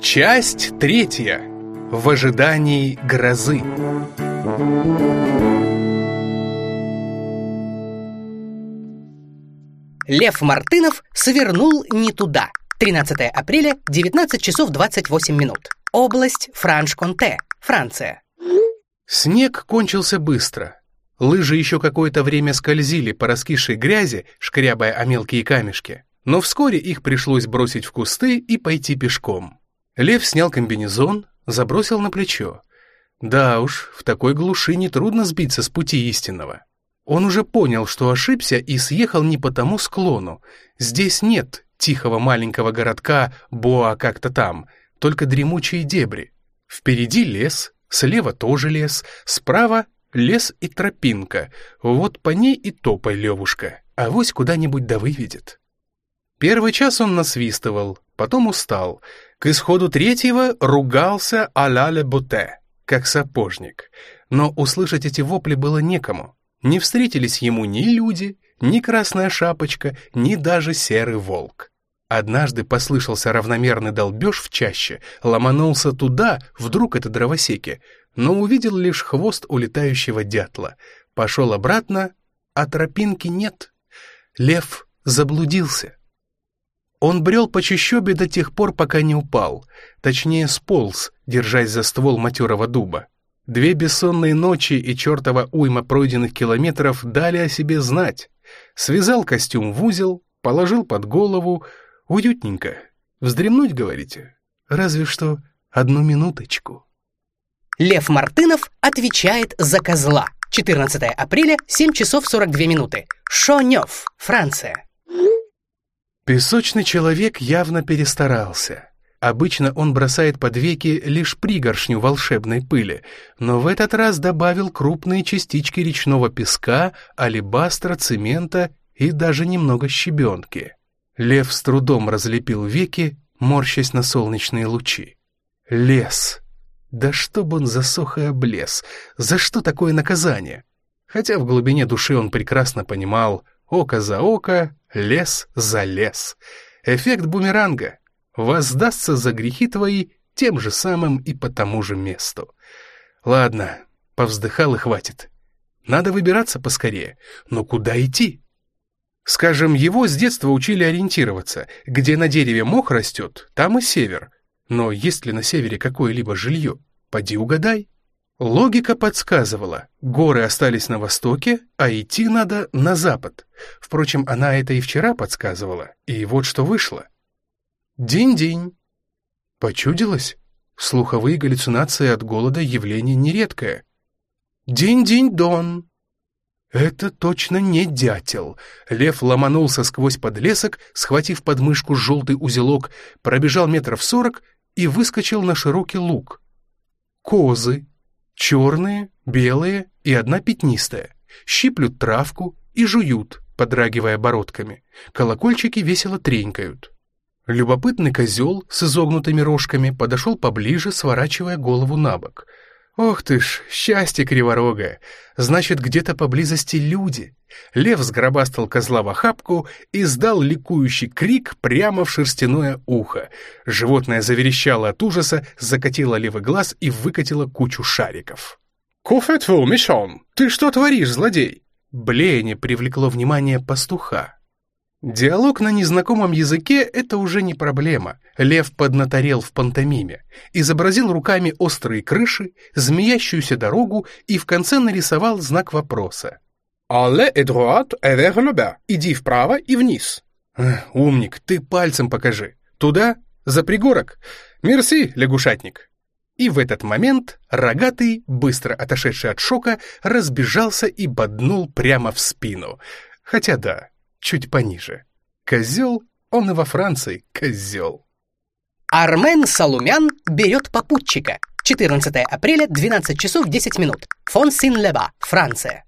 Часть третья. В ожидании грозы. Лев Мартынов свернул не туда. 13 апреля, 19 часов 28 минут. Область Франш-Конте, Франция. Снег кончился быстро. Лыжи еще какое-то время скользили по раскисшей грязи, шкрябая о мелкие камешки, но вскоре их пришлось бросить в кусты и пойти пешком. Лев снял комбинезон, забросил на плечо. Да уж, в такой глуши нетрудно сбиться с пути истинного. Он уже понял, что ошибся и съехал не по тому склону. Здесь нет тихого маленького городка Боа как-то там, только дремучие дебри. Впереди лес, слева тоже лес, справа лес и тропинка. Вот по ней и топай, Левушка, а вось куда-нибудь да выведет. Первый час он насвистывал, потом устал. К исходу третьего ругался а-ля ле буте, как сапожник. Но услышать эти вопли было некому. Не встретились ему ни люди, ни красная шапочка, ни даже серый волк. Однажды послышался равномерный долбеж в чаще, ломанулся туда, вдруг это дровосеки, но увидел лишь хвост улетающего дятла. Пошел обратно, а тропинки нет. Лев заблудился. Он брел по чащобе до тех пор, пока не упал, точнее сполз, держась за ствол матерого дуба. Две бессонные ночи и чертова уйма пройденных километров дали о себе знать. Связал костюм в узел, положил под голову. Уютненько. Вздремнуть, говорите? Разве что одну минуточку. Лев Мартынов отвечает за козла. 14 апреля, 7 часов 42 минуты. Шонёв, Франция. Песочный человек явно перестарался. Обычно он бросает под веки лишь пригоршню волшебной пыли, но в этот раз добавил крупные частички речного песка, алебастра, цемента и даже немного щебенки. Лев с трудом разлепил веки, морщась на солнечные лучи. Лес. Да чтоб он засох и облез. За что такое наказание? Хотя в глубине души он прекрасно понимал, око за око, лес за лес. Эффект бумеранга воздастся за грехи твои тем же самым и по тому же месту. Ладно, повздыхал и хватит. Надо выбираться поскорее. Но куда идти? Скажем, его с детства учили ориентироваться. Где на дереве мох растет, там и север. Но есть ли на севере какое-либо жилье? Поди угадай. Логика подсказывала, горы остались на востоке, а идти надо на запад. Впрочем, она это и вчера подсказывала, и вот что вышло. День-день. Почудилось? Слуховые галлюцинации от голода явление нередкое. День-день-дон. Это точно не дятел. Лев ломанулся сквозь подлесок, схватив подмышку желтый узелок, пробежал метров сорок и выскочил на широкий луг. Козы, черные, белые и одна пятнистая, щиплют травку и жуют, подрагивая бородками. Колокольчики весело тренькают. Любопытный козел с изогнутыми рожками подошел поближе, сворачивая голову на бок. «Ох ты ж, счастье криворогое! Значит, где-то поблизости люди!» Лев сгробастал козла в охапку и сдал ликующий крик прямо в шерстяное ухо. Животное заверещало от ужаса, закатило левый глаз и выкатило кучу шариков. «Куфетву, Мишон! Ты что творишь, злодей?» Блеяние привлекло внимание пастуха. Диалог на незнакомом языке — это уже не проблема. Лев поднаторел в пантомиме. Изобразил руками острые крыши, змеящуюся дорогу и в конце нарисовал знак вопроса. «Алле et droite et vers le bas». Иди вправо и вниз. «Умник, ты пальцем покажи. Туда? За пригорок? Мерси, лягушатник». И в этот момент рогатый, быстро отошедший от шока, разбежался и боднул прямо в спину. Хотя да, чуть пониже. Козел, он и во Франции козел. Армен Салумян берет попутчика. 14 апреля, 12 часов 10 минут. Фон Син-Леба, Франция.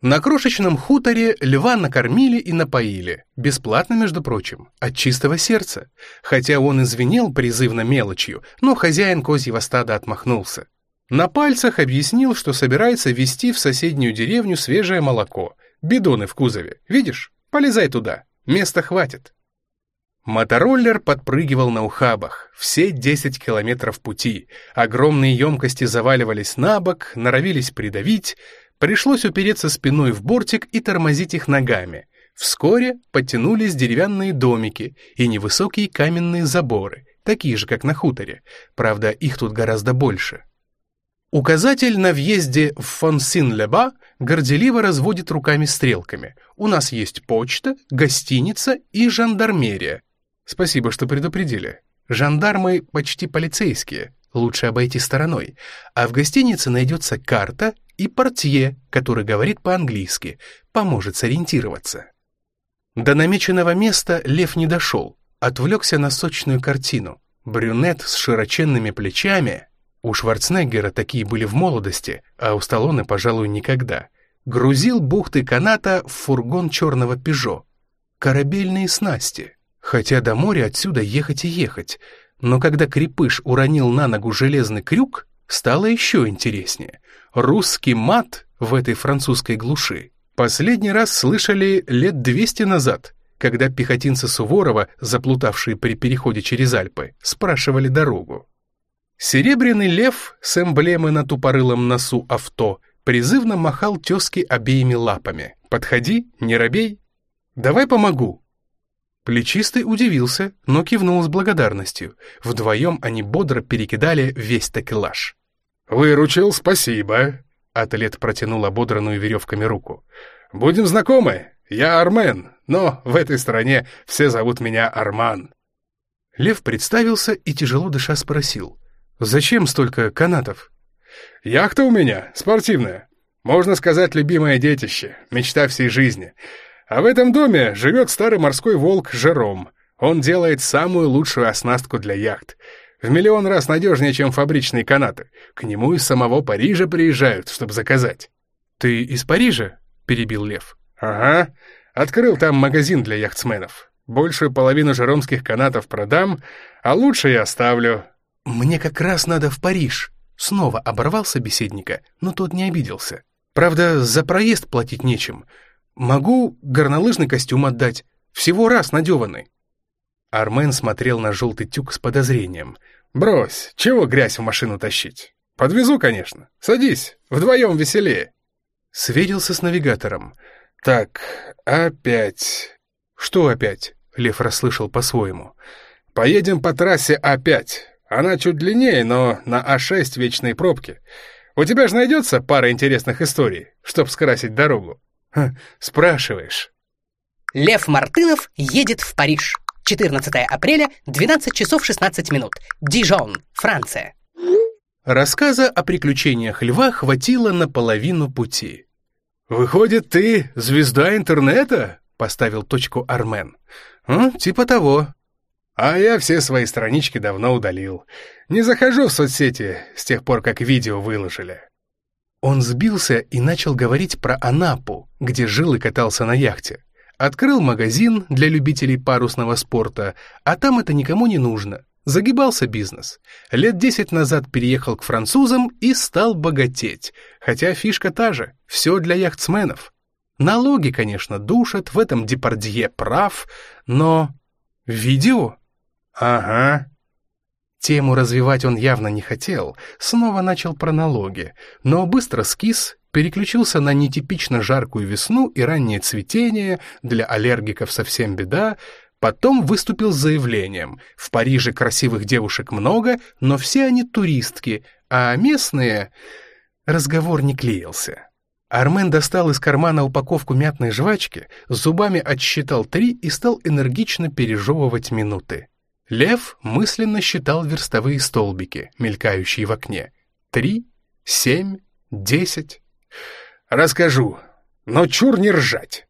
На крошечном хуторе льва накормили и напоили, бесплатно, между прочим, от чистого сердца. Хотя он извинел призывно мелочью, но хозяин козьего стада отмахнулся. На пальцах объяснил, что собирается везти в соседнюю деревню свежее молоко, бидоны в кузове. Видишь? Полезай туда, места хватит. Мотороллер подпрыгивал на ухабах, все 10 километров пути. Огромные емкости заваливались на бок, норовились придавить. Пришлось упереться спиной в бортик и тормозить их ногами. Вскоре подтянулись деревянные домики и невысокие каменные заборы, такие же, как на хуторе. Правда, их тут гораздо больше. Указатель на въезде в Фонсин-Леба горделиво разводит руками стрелками. У нас есть почта, гостиница и жандармерия. Спасибо, что предупредили. Жандармы почти полицейские, лучше обойти стороной. А в гостинице найдется карта и портье, который говорит по-английски, поможет сориентироваться. До намеченного места Лев не дошел, отвлекся на сочную картину. Брюнет с широченными плечами, у Шварценеггера такие были в молодости, а у Сталлоне, пожалуй, никогда, грузил бухты каната в фургон черного «Пежо». Корабельные снасти. Хотя до моря отсюда ехать и ехать. Но когда крепыш уронил на ногу железный крюк, стало еще интереснее. Русский мат в этой французской глуши последний раз слышали лет 200 назад, когда пехотинцы Суворова, заплутавшие при переходе через Альпы, спрашивали дорогу. Серебряный лев с эмблемой на тупорылом носу авто призывно махал тезки обеими лапами. «Подходи, не робей! Давай помогу!» Плечистый удивился, но кивнул с благодарностью. Вдвоем они бодро перекидали весь такелаж. «Выручил, спасибо!» Атлет протянул ободранную веревками руку. «Будем знакомы. Я Армен, но в этой стране все зовут меня Арман». Лев представился и, тяжело дыша, спросил. «Зачем столько канатов?» «Яхта у меня, спортивная. Можно сказать, любимое детище, мечта всей жизни. А в этом доме живет старый морской волк Жером. Он делает самую лучшую оснастку для яхт. В миллион раз надежнее, чем фабричные канаты. К нему из самого Парижа приезжают, чтобы заказать. «Ты из Парижа?» — перебил Лев. «Ага. Открыл там магазин для яхтсменов. Большую половину жеромских канатов продам, а лучше я оставлю». «Мне как раз надо в Париж», — снова оборвал собеседника, но тот не обиделся. «Правда, за проезд платить нечем. Могу горнолыжный костюм отдать, всего раз надеванный. Армен смотрел на желтый тюк с подозрением. «Брось, чего грязь в машину тащить? Подвезу, конечно. Садись, вдвоем веселее». Сверился с навигатором. «Так, опять...» «Что опять?» — Лев расслышал по-своему. «Поедем по трассе А5. Она чуть длиннее, но на А6 вечные пробки. У тебя же найдется пара интересных историй, чтоб скрасить дорогу?» «Спрашиваешь». Лев Мартынов едет в Париж. 14 апреля, 12 часов 16 минут. Дижон, Франция. Рассказа о приключениях льва хватило на половину пути. «Выходит, ты звезда интернета?» — поставил точку Армен. «Ну, типа того». «А я все свои странички давно удалил. Не захожу в соцсети с тех пор, как видео выложили». Он сбился и начал говорить про Анапу, где жил и катался на яхте. Открыл магазин для любителей парусного спорта, а там это никому не нужно. Загибался бизнес. Лет десять назад переехал к французам и стал богатеть. Хотя фишка та же, все для яхтсменов. Налоги, конечно, душат, в этом Депардье прав, но... Видео? Ага, Тему развивать он явно не хотел, снова начал про налоги, но быстро скис, переключился на нетипично жаркую весну и раннее цветение, для аллергиков совсем беда, потом выступил с заявлением «В Париже красивых девушек много, но все они туристки, а местные...» Разговор не клеился. Армен достал из кармана упаковку мятной жвачки, зубами отсчитал три и стал энергично пережевывать минуты. Лев мысленно считал верстовые столбики, мелькающие в окне. Три, семь, десять. «Расскажу, но чур не ржать!»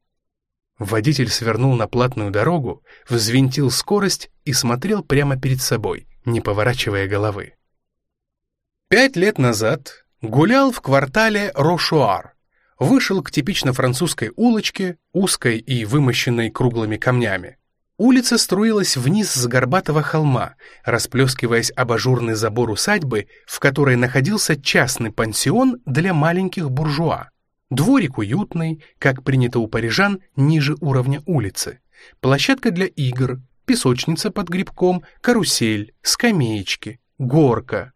Водитель свернул на платную дорогу, взвинтил скорость и смотрел прямо перед собой, не поворачивая головы. Пять лет назад гулял в квартале Рошуар, вышел к типично французской улочке, узкой и вымощенной круглыми камнями. Улица струилась вниз с горбатого холма, расплескиваясь об ажурный забор усадьбы, в которой находился частный пансион для маленьких буржуа. Дворик уютный, как принято у парижан, ниже уровня улицы. Площадка для игр, песочница под грибком, карусель, скамеечки, горка.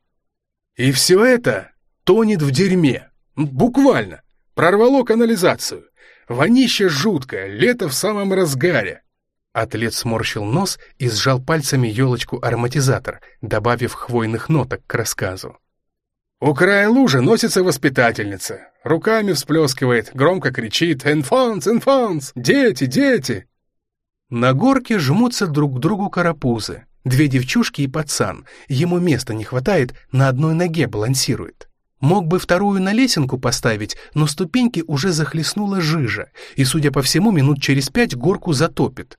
И все это тонет в дерьме. Буквально. Прорвало канализацию. Вонища жуткая, лето в самом разгаре. Атлет сморщил нос и сжал пальцами елочку-ароматизатор, добавив хвойных ноток к рассказу. У края лужи носится воспитательница. Руками всплескивает, громко кричит «Энфанс! Энфанс! Дети! Дети!» На горке жмутся друг к другу карапузы. Две девчушки и пацан. Ему места не хватает, на одной ноге балансирует. Мог бы вторую на лесенку поставить, но ступеньки уже захлестнула жижа, и, судя по всему, минут через пять горку затопит.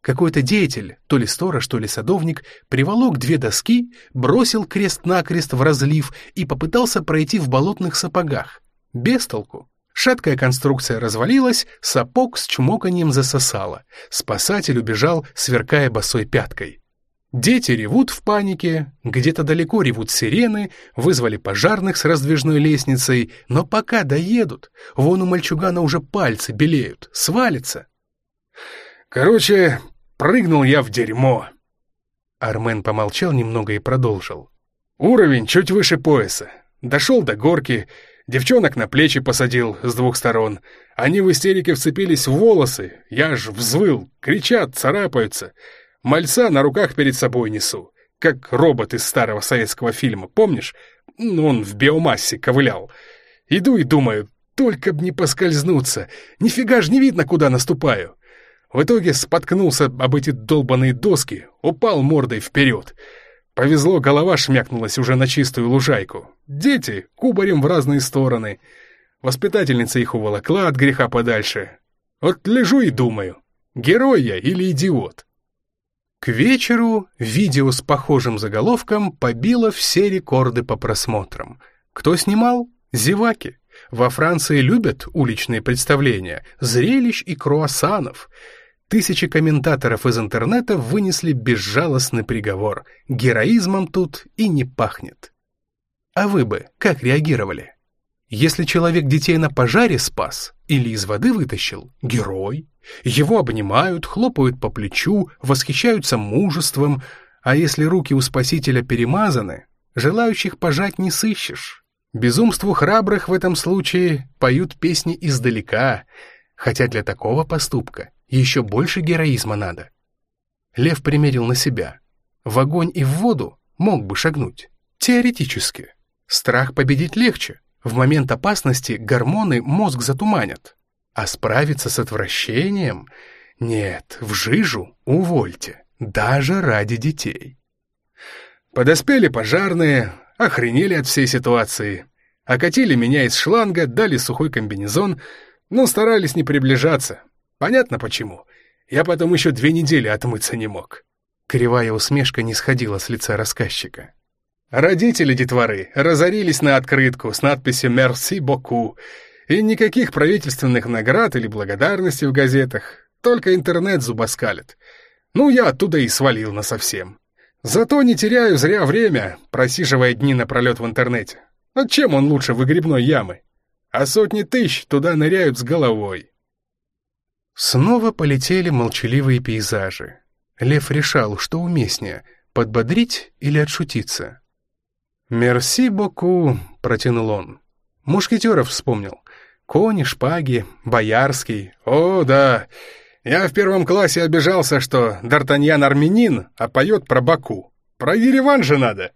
Какой-то деятель, то ли сторож, то ли садовник, приволок две доски, бросил крест-накрест в разлив и попытался пройти в болотных сапогах. Без толку. Шаткая конструкция развалилась, сапог с чмоканием засосало. Спасатель убежал, сверкая босой пяткой. Дети ревут в панике, где-то далеко ревут сирены, вызвали пожарных с раздвижной лестницей, но пока доедут, вон у мальчугана уже пальцы белеют, свалится. Короче, прыгнул я в дерьмо. Армен помолчал немного и продолжил. Уровень чуть выше пояса. Дошел до горки, девчонок на плечи посадил с двух сторон. Они в истерике вцепились в волосы, я ж взвыл, кричат, царапаются. Мальца на руках перед собой несу, как робот из старого советского фильма, помнишь? Ну, он в биомассе ковылял. Иду и думаю, только б не поскользнуться, нифига ж не видно, куда наступаю. В итоге споткнулся об эти долбаные доски, упал мордой вперед. Повезло, голова шмякнулась уже на чистую лужайку. Дети кубарем в разные стороны. Воспитательница их уволокла от греха подальше. Вот лежу и думаю, герой я или идиот? К вечеру видео с похожим заголовком побило все рекорды по просмотрам. Кто снимал? Зеваки. Во Франции любят уличные представления, зрелищ и круассанов — Тысячи комментаторов из интернета вынесли безжалостный приговор. Героизмом тут и не пахнет. А вы бы как реагировали? Если человек детей на пожаре спас или из воды вытащил, герой. Его обнимают, хлопают по плечу, восхищаются мужеством, а если руки у спасителя перемазаны, желающих пожать не сыщешь. Безумству храбрых в этом случае поют песни издалека, хотя для такого поступка еще больше героизма надо. Лев примерил на себя. В огонь и в воду мог бы шагнуть. Теоретически. Страх победить легче. В момент опасности гормоны мозг затуманят. А справиться с отвращением? Нет, в жижу увольте. Даже ради детей. Подоспели пожарные, охренели от всей ситуации. Окатили меня из шланга, дали сухой комбинезон, но старались не приближаться, Понятно почему. Я потом еще две недели отмыться не мог. Кривая усмешка не сходила с лица рассказчика. Родители детворы разорились на открытку с надписью «Merci beaucoup», и никаких правительственных наград или благодарности в газетах, только интернет зубоскалит. Ну, я оттуда и свалил насовсем. Зато не теряю зря время, просиживая дни напролет в интернете. А чем он лучше выгребной ямы? А сотни тысяч туда ныряют с головой. Снова полетели молчаливые пейзажи. Лев решал, что уместнее — подбодрить или отшутиться. «Мерси боку», — протянул он. Мушкетеров вспомнил. Кони, шпаги, Боярский. О, да. Я в первом классе обижался, что Д'Артаньян армянин, а поет про Баку. Про Ереван же надо.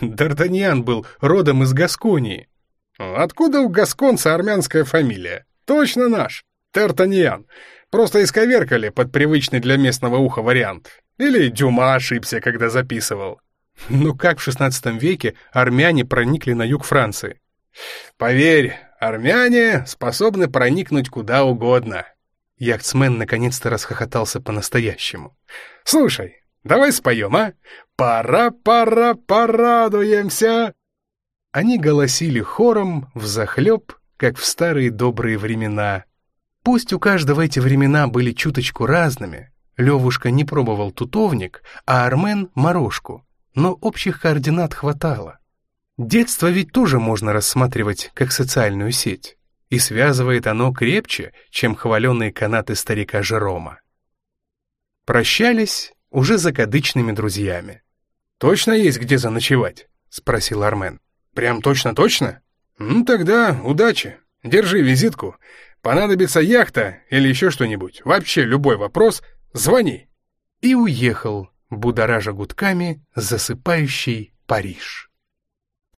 Д'Артаньян был родом из Гасконии. Откуда у гасконца армянская фамилия? Точно наш. Тертаньян. Просто исковеркали под привычный для местного уха вариант. Или Дюма ошибся, когда записывал. Ну как в XVI веке армяне проникли на юг Франции? Поверь, армяне способны проникнуть куда угодно. Яхтсмен наконец-то расхохотался по-настоящему. Слушай, давай споем, а? Пора-пора порадуемся. Они голосили хором, взахлеб, как в старые добрые времена. Пусть у каждого эти времена были чуточку разными, Левушка не пробовал тутовник, а Армен — морожку, но общих координат хватало. Детство ведь тоже можно рассматривать как социальную сеть, и связывает оно крепче, чем хваленные канаты старика Жерома. Прощались, уже закадычными друзьями. «Точно есть где заночевать?» — спросил Армен. «Прям точно-точно? Ну тогда удачи. Держи визитку. Понадобится яхта или еще что-нибудь. Вообще любой вопрос — звони». И уехал, будоража гудками засыпающий Париж.